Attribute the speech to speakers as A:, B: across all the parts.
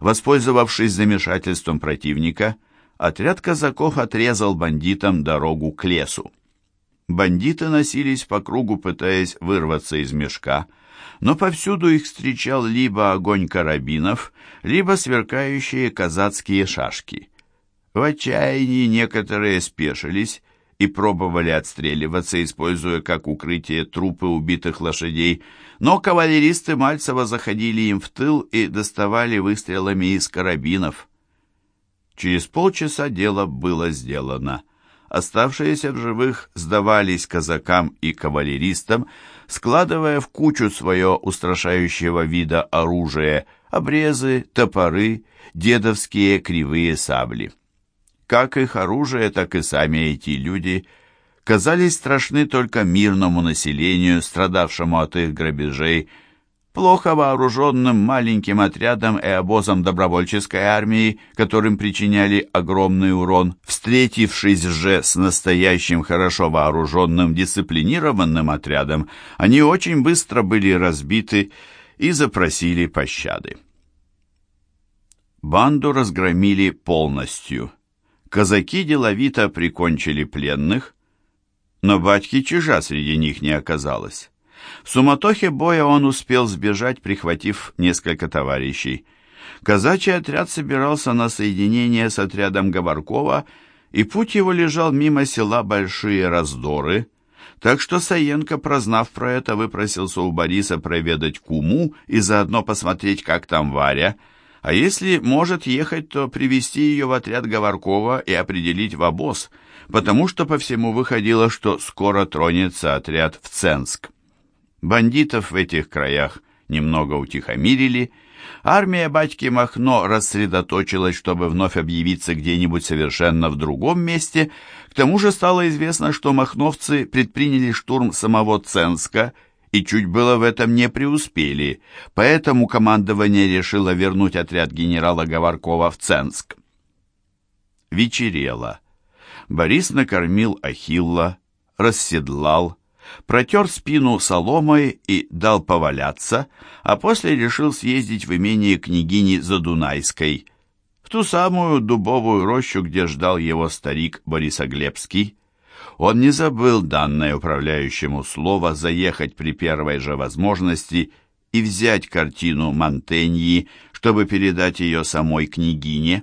A: Воспользовавшись замешательством противника, отряд казаков отрезал бандитам дорогу к лесу. Бандиты носились по кругу, пытаясь вырваться из мешка, но повсюду их встречал либо огонь карабинов, либо сверкающие казацкие шашки. В отчаянии некоторые спешились и пробовали отстреливаться, используя как укрытие трупы убитых лошадей, но кавалеристы Мальцева заходили им в тыл и доставали выстрелами из карабинов. Через полчаса дело было сделано. Оставшиеся в живых сдавались казакам и кавалеристам, складывая в кучу свое устрашающего вида оружие, обрезы, топоры, дедовские кривые сабли. Как их оружие, так и сами эти люди казались страшны только мирному населению, страдавшему от их грабежей, плохо вооруженным маленьким отрядам и обозам добровольческой армии, которым причиняли огромный урон. Встретившись же с настоящим хорошо вооруженным дисциплинированным отрядом, они очень быстро были разбиты и запросили пощады. Банду разгромили полностью. Казаки деловито прикончили пленных, но батьки чижа среди них не оказалось. В суматохе боя он успел сбежать, прихватив несколько товарищей. Казачий отряд собирался на соединение с отрядом Говоркова, и путь его лежал мимо села Большие Раздоры, так что Саенко, прознав про это, выпросился у Бориса проведать куму и заодно посмотреть, как там Варя, а если может ехать, то привести ее в отряд Говоркова и определить в обоз, потому что по всему выходило, что скоро тронется отряд в Ценск. Бандитов в этих краях немного утихомирили, армия батьки Махно рассредоточилась, чтобы вновь объявиться где-нибудь совершенно в другом месте, к тому же стало известно, что махновцы предприняли штурм самого Ценска и чуть было в этом не преуспели, поэтому командование решило вернуть отряд генерала Говоркова в Ценск. Вечерело. Борис накормил Ахилла, расседлал, протер спину соломой и дал поваляться, а после решил съездить в имение княгини Задунайской, в ту самую дубовую рощу, где ждал его старик Борисоглебский. Он не забыл данное управляющему слово заехать при первой же возможности и взять картину Монтеньи, чтобы передать ее самой княгине.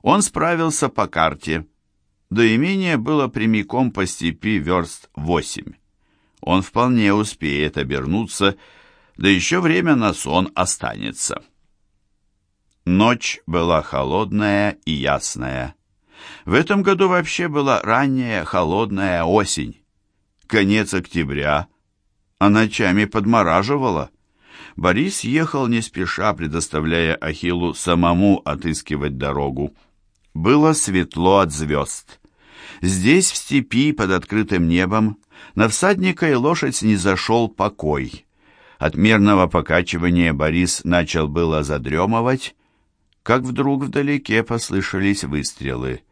A: Он справился по карте. До имения было прямиком по степи верст восемь он вполне успеет обернуться, да еще время на сон останется. Ночь была холодная и ясная. В этом году вообще была ранняя холодная осень. Конец октября, а ночами подмораживала. Борис ехал не спеша, предоставляя Ахиллу самому отыскивать дорогу. Было светло от звезд. Здесь, в степи, под открытым небом, на всадника и лошадь не зашел покой. От мерного покачивания Борис начал было задремывать, как вдруг вдалеке послышались выстрелы.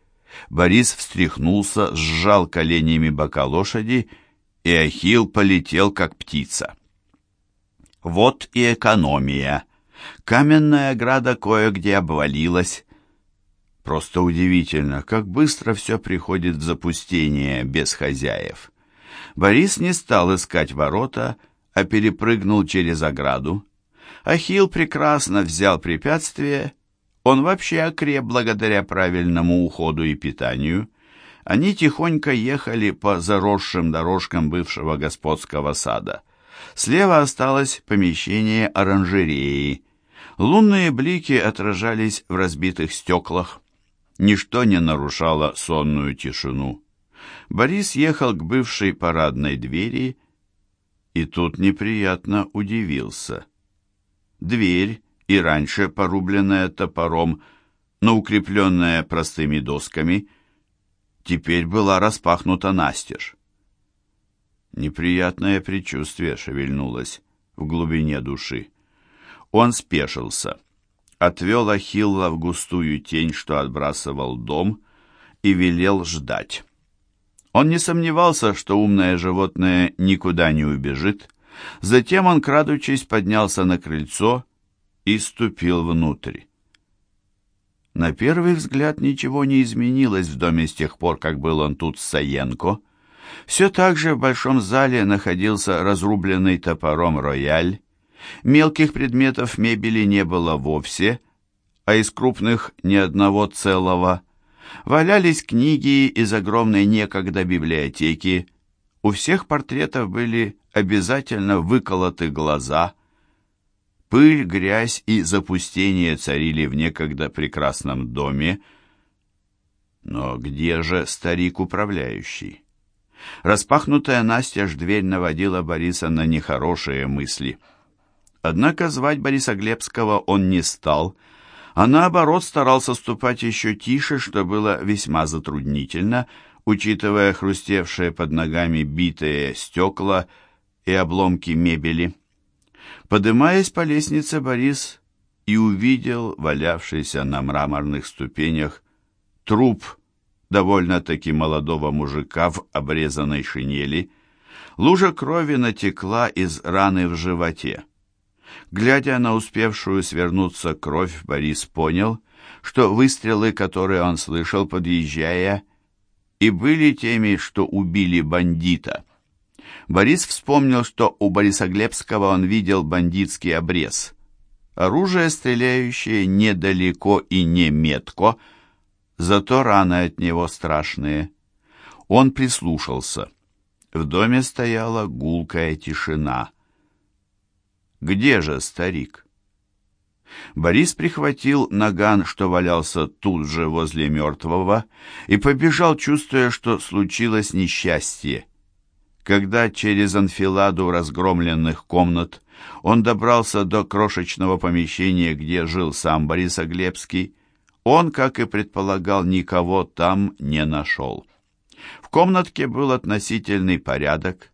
A: Борис встряхнулся, сжал коленями бока лошади, и Ахилл полетел, как птица. Вот и экономия. Каменная ограда кое-где обвалилась. Просто удивительно, как быстро все приходит в запустение без хозяев. Борис не стал искать ворота, а перепрыгнул через ограду. Ахилл прекрасно взял препятствие, он вообще окреп благодаря правильному уходу и питанию. Они тихонько ехали по заросшим дорожкам бывшего господского сада. Слева осталось помещение оранжереи. Лунные блики отражались в разбитых стеклах. Ничто не нарушало сонную тишину. Борис ехал к бывшей парадной двери и тут неприятно удивился. Дверь, и раньше порубленная топором, но укрепленная простыми досками, теперь была распахнута настежь. Неприятное предчувствие шевельнулось в глубине души. Он спешился, отвел Ахилла в густую тень, что отбрасывал дом, и велел ждать. Он не сомневался, что умное животное никуда не убежит. Затем он, крадучись, поднялся на крыльцо и ступил внутрь. На первый взгляд ничего не изменилось в доме с тех пор, как был он тут с Саенко. Все так же в большом зале находился разрубленный топором рояль. Мелких предметов мебели не было вовсе, а из крупных ни одного целого. Валялись книги из огромной некогда библиотеки. У всех портретов были обязательно выколоты глаза. Пыль, грязь и запустение царили в некогда прекрасном доме. Но где же старик-управляющий? Распахнутая настежь дверь наводила Бориса на нехорошие мысли. Однако звать Бориса Глебского он не стал, а наоборот старался ступать еще тише, что было весьма затруднительно, учитывая хрустевшие под ногами битые стекла и обломки мебели. Подымаясь по лестнице, Борис и увидел валявшийся на мраморных ступенях труп довольно-таки молодого мужика в обрезанной шинели. Лужа крови натекла из раны в животе. Глядя на успевшую свернуться кровь, Борис понял, что выстрелы, которые он слышал, подъезжая, и были теми, что убили бандита. Борис вспомнил, что у Борисоглебского он видел бандитский обрез. Оружие, стреляющее недалеко и не метко, зато раны от него страшные. Он прислушался. В доме стояла гулкая тишина. Где же старик? Борис прихватил наган, что валялся тут же возле мертвого, и побежал, чувствуя, что случилось несчастье. Когда через анфиладу разгромленных комнат он добрался до крошечного помещения, где жил сам Борис Оглебский, он, как и предполагал, никого там не нашел. В комнатке был относительный порядок,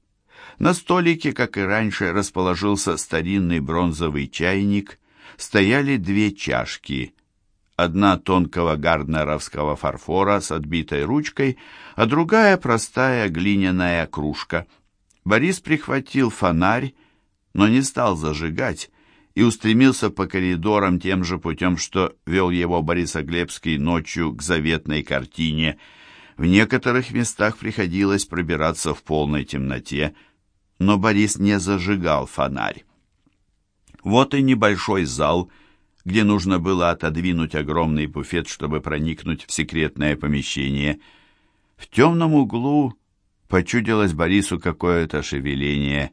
A: на столике, как и раньше, расположился старинный бронзовый чайник, стояли две чашки, одна тонкого гарднеровского фарфора с отбитой ручкой, а другая простая глиняная кружка. Борис прихватил фонарь, но не стал зажигать, и устремился по коридорам тем же путем, что вел его Борисоглебский ночью к заветной картине. В некоторых местах приходилось пробираться в полной темноте, но Борис не зажигал фонарь. Вот и небольшой зал, где нужно было отодвинуть огромный буфет, чтобы проникнуть в секретное помещение. В темном углу почудилось Борису какое-то шевеление.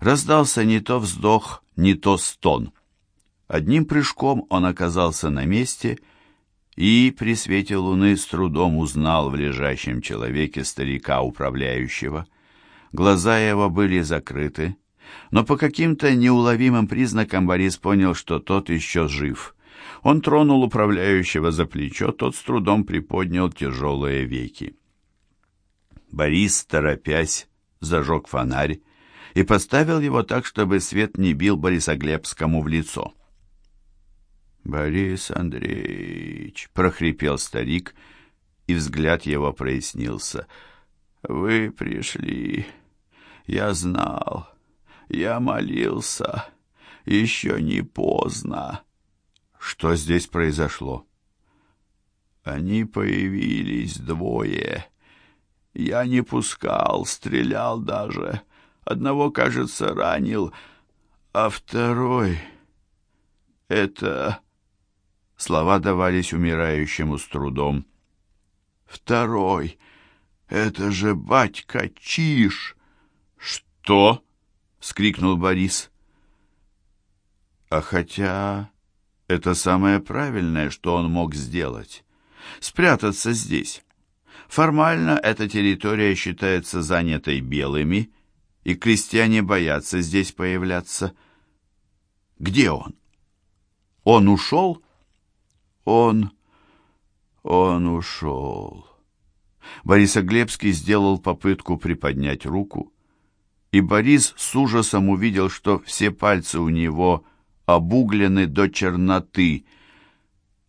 A: Раздался не то вздох, не то стон. Одним прыжком он оказался на месте и при свете луны с трудом узнал в лежащем человеке старика управляющего. Глаза его были закрыты, но по каким-то неуловимым признакам Борис понял, что тот еще жив. Он тронул управляющего за плечо, тот с трудом приподнял тяжелые веки. Борис, торопясь, зажег фонарь и поставил его так, чтобы свет не бил Борисоглебскому в лицо. «Борис Андреевич», — прохрипел старик, и взгляд его прояснился. «Вы пришли...» Я знал, я молился, еще не поздно. Что здесь произошло? Они появились двое. Я не пускал, стрелял даже. Одного, кажется, ранил, а второй... Это... Слова давались умирающему с трудом. Второй... Это же батька Чиш! «Что?» — скрикнул Борис. А хотя это самое правильное, что он мог сделать. Спрятаться здесь. Формально эта территория считается занятой белыми, и крестьяне боятся здесь появляться. Где он? Он ушел? Он... он ушел. Борисоглебский сделал попытку приподнять руку, и Борис с ужасом увидел, что все пальцы у него обуглены до черноты,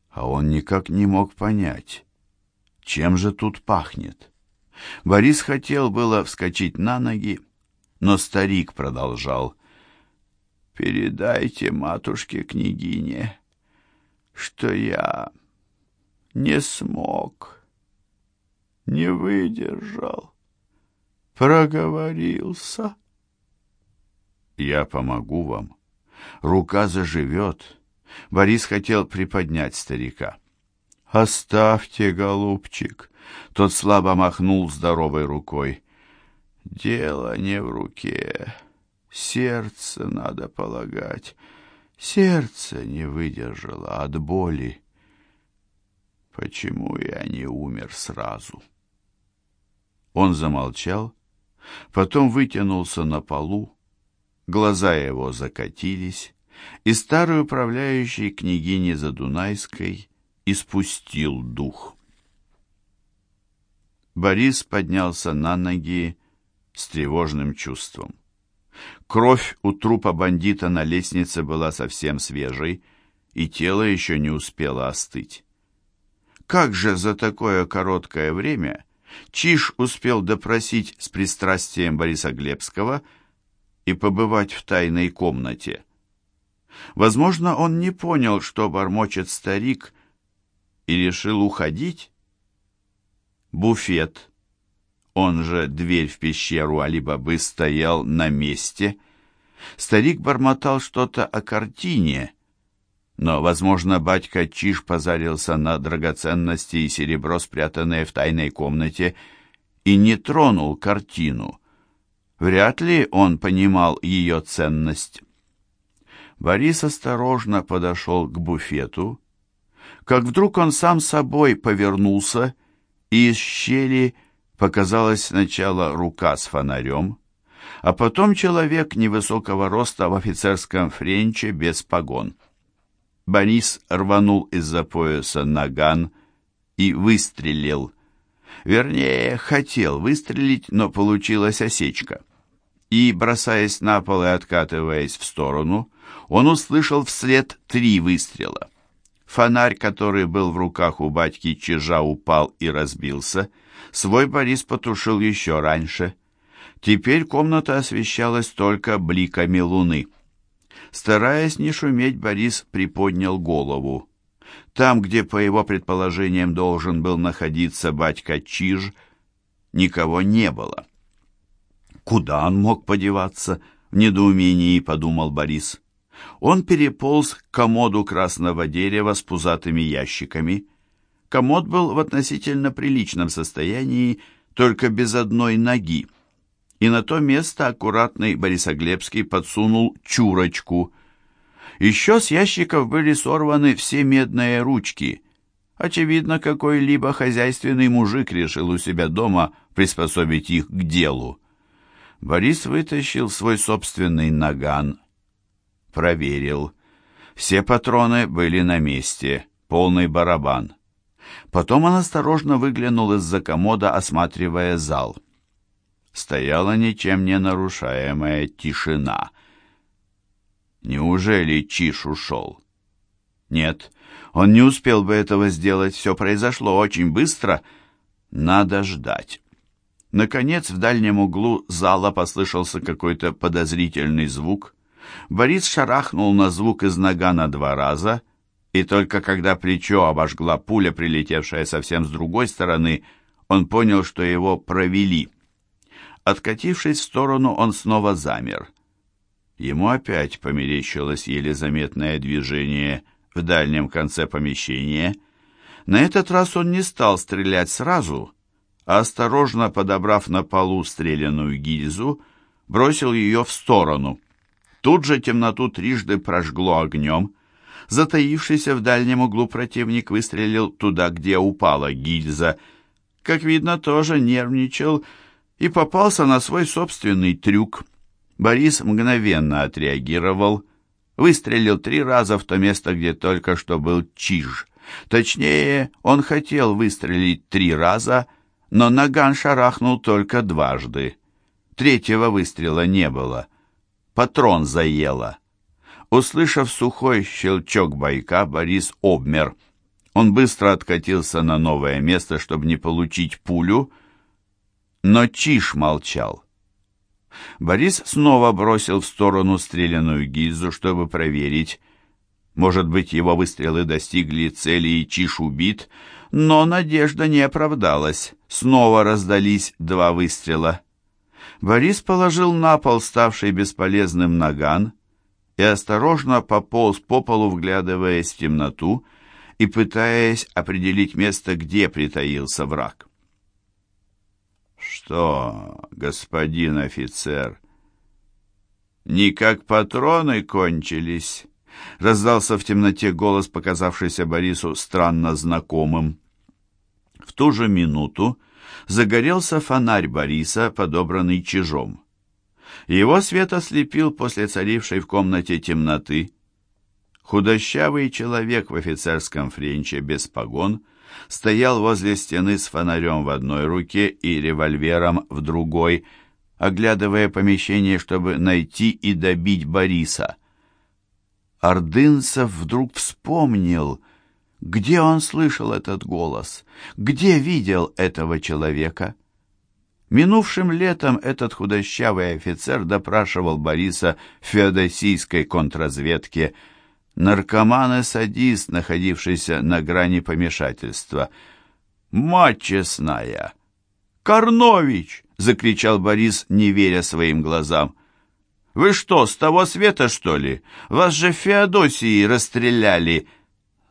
A: а он никак не мог понять, чем же тут пахнет. Борис хотел было вскочить на ноги, но старик продолжал. «Передайте матушке-княгине, что я... Не смог, не выдержал, проговорился. Я помогу вам. Рука заживет. Борис хотел приподнять старика. «Оставьте, голубчик!» Тот слабо махнул здоровой рукой. «Дело не в руке. Сердце надо полагать. Сердце не выдержало от боли. Почему я не умер сразу?» Он замолчал, потом вытянулся на полу, глаза его закатились, и старый управляющий княгини Задунайской испустил дух. Борис поднялся на ноги с тревожным чувством. Кровь у трупа бандита на лестнице была совсем свежей, и тело еще не успело остыть. Как же за такое короткое время Чиж успел допросить с пристрастием Бориса Глебского и побывать в тайной комнате? Возможно, он не понял, что бормочет старик, и решил уходить? Буфет, он же дверь в пещеру Али-Бабы, стоял на месте. Старик бормотал что-то о картине, но, возможно, батька Чиж позарился на драгоценности и серебро, спрятанное в тайной комнате, и не тронул картину. Вряд ли он понимал ее ценность. Борис осторожно подошел к буфету, как вдруг он сам собой повернулся, и из щели показалась сначала рука с фонарем, а потом человек невысокого роста в офицерском френче без погон. Борис рванул из-за пояса наган и выстрелил. Вернее, хотел выстрелить, но получилась осечка. И, бросаясь на пол и откатываясь в сторону, он услышал вслед три выстрела. Фонарь, который был в руках у батьки Чижа, упал и разбился. Свой Борис потушил еще раньше. Теперь комната освещалась только бликами луны. Стараясь не шуметь, Борис приподнял голову. Там, где, по его предположениям, должен был находиться батька Чиж, никого не было. Куда он мог подеваться? В недоумении подумал Борис. Он переполз к комоду красного дерева с пузатыми ящиками. Комод был в относительно приличном состоянии, только без одной ноги. И на то место аккуратный Борисоглебский подсунул чурочку. Еще с ящиков были сорваны все медные ручки. Очевидно, какой-либо хозяйственный мужик решил у себя дома приспособить их к делу. Борис вытащил свой собственный наган, проверил. Все патроны были на месте, полный барабан. Потом он осторожно выглянул из-за комода, осматривая зал. Стояла ничем не нарушаемая тишина. Неужели Чиш ушел? Нет, он не успел бы этого сделать, все произошло очень быстро. Надо ждать. Наконец, в дальнем углу зала послышался какой-то подозрительный звук. Борис шарахнул на звук из нагана два раза, и только когда плечо обожгла пуля, прилетевшая совсем с другой стороны, он понял, что его провели. Откатившись в сторону, он снова замер. Ему опять померещилось еле заметное движение в дальнем конце помещения. На этот раз он не стал стрелять сразу, а осторожно подобрав на полу стреляную гильзу, бросил ее в сторону. Тут же темноту трижды прожгло огнем. Затаившийся в дальнем углу противник выстрелил туда, где упала гильза. Как видно, тоже нервничал и попался на свой собственный трюк. Борис мгновенно отреагировал, выстрелил три раза в то место, где только что был Чиж. Точнее, он хотел выстрелить три раза, но наган шарахнул только дважды. Третьего выстрела не было патрон заело. Услышав сухой щелчок байка, Борис обмер. Он быстро откатился на новое место, чтобы не получить пулю, но Чиш молчал. Борис снова бросил в сторону стреляную гильзу, чтобы проверить. Может быть, его выстрелы достигли цели и Чиш убит, но надежда не оправдалась. Снова раздались два выстрела. Борис положил на пол ставший бесполезным наган и осторожно пополз по полу, вглядываясь в темноту и пытаясь определить место, где притаился враг. «Что, господин офицер, никак патроны кончились?» Раздался в темноте голос, показавшийся Борису странно знакомым. В ту же минуту загорелся фонарь Бориса, подобранный чижом. Его свет ослепил после царившей в комнате темноты. Худощавый человек в офицерском френче без погон стоял возле стены с фонарем в одной руке и револьвером в другой, оглядывая помещение, чтобы найти и добить Бориса. Ордынцев вдруг вспомнил, где он слышал этот голос, где видел этого человека. Минувшим летом этот худощавый офицер допрашивал Бориса в феодосийской контрразведке, наркоман и садист, находившийся на грани помешательства. «Мать честная! Корнович!» — закричал Борис, не веря своим глазам. «Вы что, с того света, что ли? Вас же в Феодосии расстреляли!»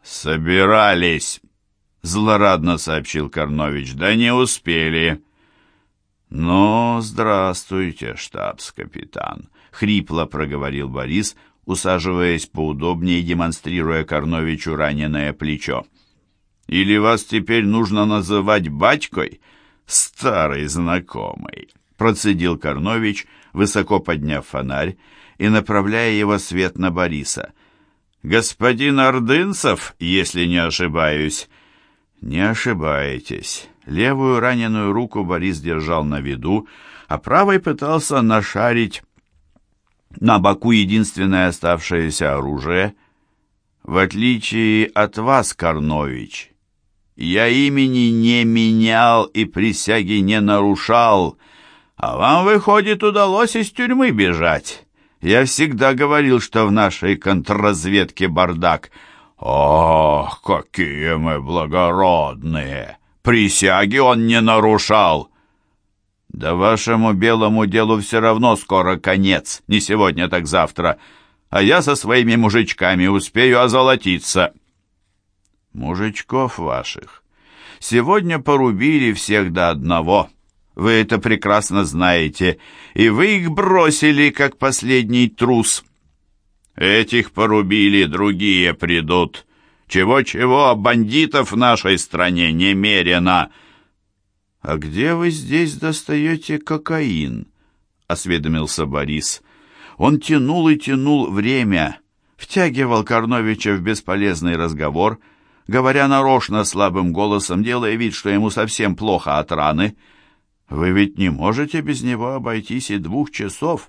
A: «Собирались!» — злорадно сообщил Корнович. «Да не успели!» «Ну, здравствуйте, штабс-капитан!» — хрипло проговорил Борис, усаживаясь поудобнее и демонстрируя Корновичу раненое плечо. «Или вас теперь нужно называть батькой?» «Старый знакомый», — процедил Корнович, высоко подняв фонарь и направляя его свет на Бориса. «Господин Ордынцев, если не ошибаюсь». «Не ошибаетесь». Левую раненую руку Борис держал на виду, а правой пытался нашарить на боку единственное оставшееся оружие. В отличие от вас, Корнович, я имени не менял и присяги не нарушал, а вам, выходит, удалось из тюрьмы бежать. Я всегда говорил, что в нашей контрразведке бардак. Ох, какие мы благородные! Присяги он не нарушал. Да вашему белому делу все равно скоро конец, не сегодня, так завтра, а я со своими мужичками успею озолотиться. Мужичков ваших сегодня порубили всех до одного. Вы это прекрасно знаете, и вы их бросили, как последний трус. Этих порубили, другие придут. Чего-чего, а бандитов в нашей стране немерено. А где вы здесь достаете кокаин? Осведомился Борис. Он тянул и тянул время, втягивал Корновича в бесполезный разговор, говоря нарочно слабым голосом, делая вид, что ему совсем плохо от раны, — вы ведь не можете без него обойтись и двух часов.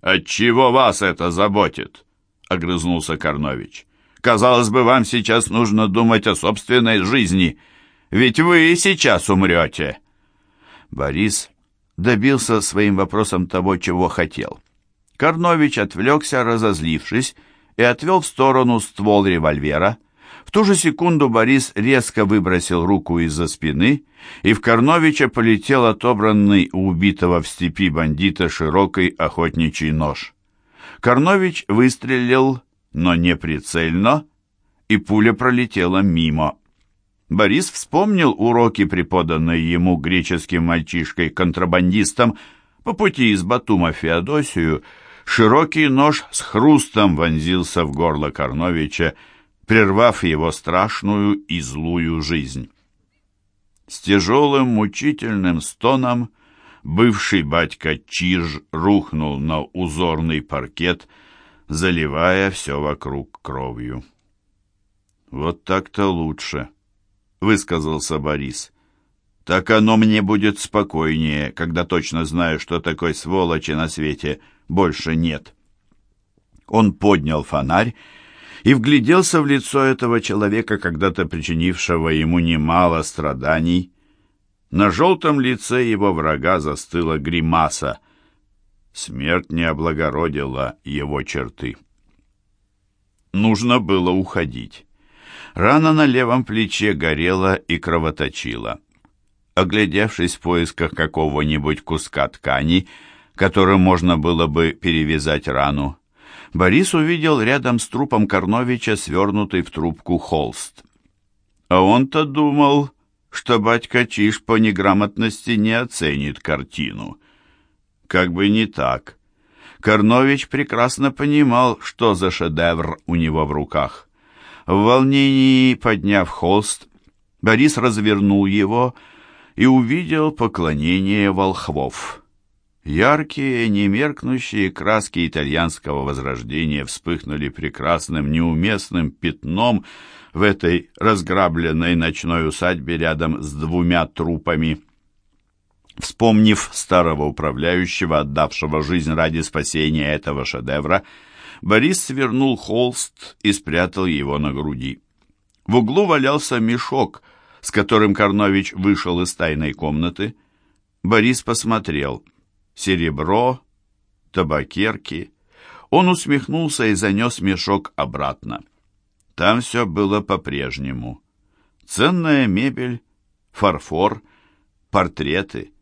A: Отчего вас это заботит? огрызнулся Карнович. Казалось бы, вам сейчас нужно думать о собственной жизни, ведь вы сейчас умрете. Борис добился своим вопросом того, чего хотел. Карнович отвлекся, разозлившись, и отвел в сторону ствол револьвера, в ту же секунду Борис резко выбросил руку из-за спины, и в Корновича полетел отобранный у убитого в степи бандита широкий охотничий нож. Корнович выстрелил, но не прицельно, и пуля пролетела мимо. Борис вспомнил уроки, преподанные ему греческим мальчишкой-контрабандистом по пути из Батума в Феодосию. Широкий нож с хрустом вонзился в горло Корновича, прервав его страшную и злую жизнь. С тяжелым мучительным стоном бывший батька Чиж рухнул на узорный паркет, заливая все вокруг кровью. «Вот так-то лучше», — высказался Борис. «Так оно мне будет спокойнее, когда точно знаю, что такой сволочи на свете больше нет». Он поднял фонарь и вгляделся в лицо этого человека, когда-то причинившего ему немало страданий. На желтом лице его врага застыла гримаса. Смерть не облагородила его черты. Нужно было уходить. Рана на левом плече горела и кровоточила. Оглядевшись в поисках какого-нибудь куска ткани, которым можно было бы перевязать рану, Борис увидел рядом с трупом Корновича свернутый в трубку холст. А он-то думал, что батька Чиш по неграмотности не оценит картину. Как бы не так. Корнович прекрасно понимал, что за шедевр у него в руках. В волнении, подняв холст, Борис развернул его и увидел поклонение волхвов. Яркие, немеркнущие краски итальянского возрождения вспыхнули прекрасным, неуместным пятном в этой разграбленной ночной усадьбе рядом с двумя трупами. Вспомнив старого управляющего, отдавшего жизнь ради спасения этого шедевра, Борис свернул холст и спрятал его на груди. В углу валялся мешок, с которым Корнович вышел из тайной комнаты. Борис посмотрел. Серебро, табакерки. Он усмехнулся и занес мешок обратно. Там все было по-прежнему. Ценная мебель, фарфор, портреты.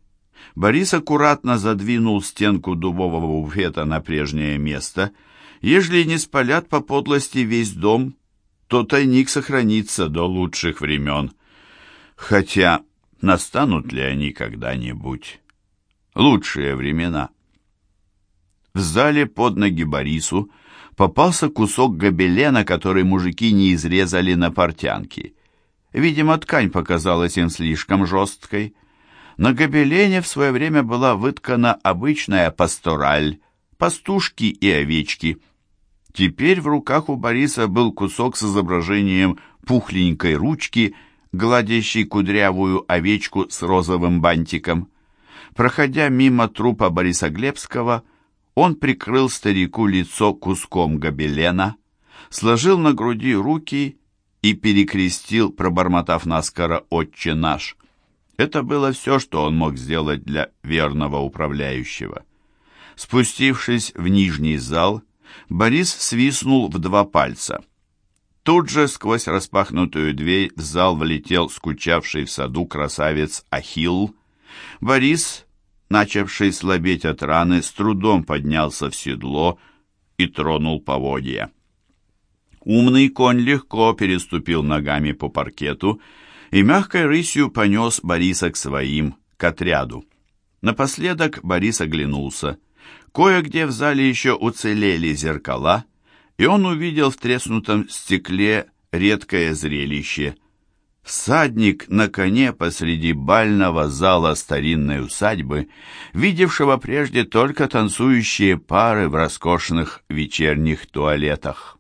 A: Борис аккуратно задвинул стенку дубового буфета на прежнее место — Ежели не спалят по подлости весь дом, то тайник сохранится до лучших времен. Хотя настанут ли они когда-нибудь? Лучшие времена. В зале под ноги Борису попался кусок гобелена, который мужики не изрезали на портянки. Видимо, ткань показалась им слишком жесткой. На гобелене в свое время была выткана обычная пастораль, пастушки и овечки. Теперь в руках у Бориса был кусок с изображением пухленькой ручки, гладящей кудрявую овечку с розовым бантиком. Проходя мимо трупа Бориса Глебского, он прикрыл старику лицо куском гобелена, сложил на груди руки и перекрестил, пробормотав наскоро «Отче наш». Это было все, что он мог сделать для верного управляющего. Спустившись в нижний зал, Борис свистнул в два пальца. Тут же сквозь распахнутую дверь в зал влетел скучавший в саду красавец Ахилл. Борис, начавший слабеть от раны, с трудом поднялся в седло и тронул поводья. Умный конь легко переступил ногами по паркету и мягкой рысью понес Бориса к своим, к отряду. Напоследок Борис оглянулся. Кое-где в зале еще уцелели зеркала, и он увидел в треснутом стекле редкое зрелище. Всадник на коне посреди бального зала старинной усадьбы, видевшего прежде только танцующие пары в роскошных вечерних туалетах.